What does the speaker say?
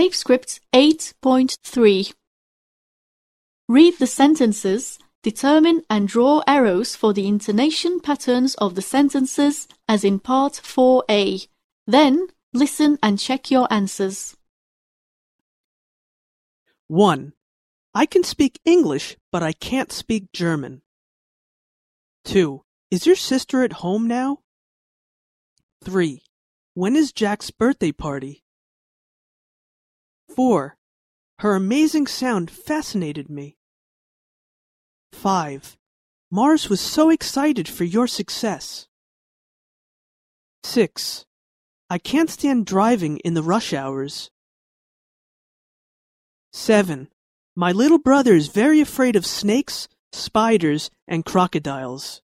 Tape script 8.3 Read the sentences, determine and draw arrows for the intonation patterns of the sentences as in part 4a. Then, listen and check your answers. 1. I can speak English, but I can't speak German. 2. Is your sister at home now? 3. When is Jack's birthday party? 4. Her amazing sound fascinated me. 5. Mars was so excited for your success. 6. I can't stand driving in the rush hours. 7. My little brother is very afraid of snakes, spiders, and crocodiles.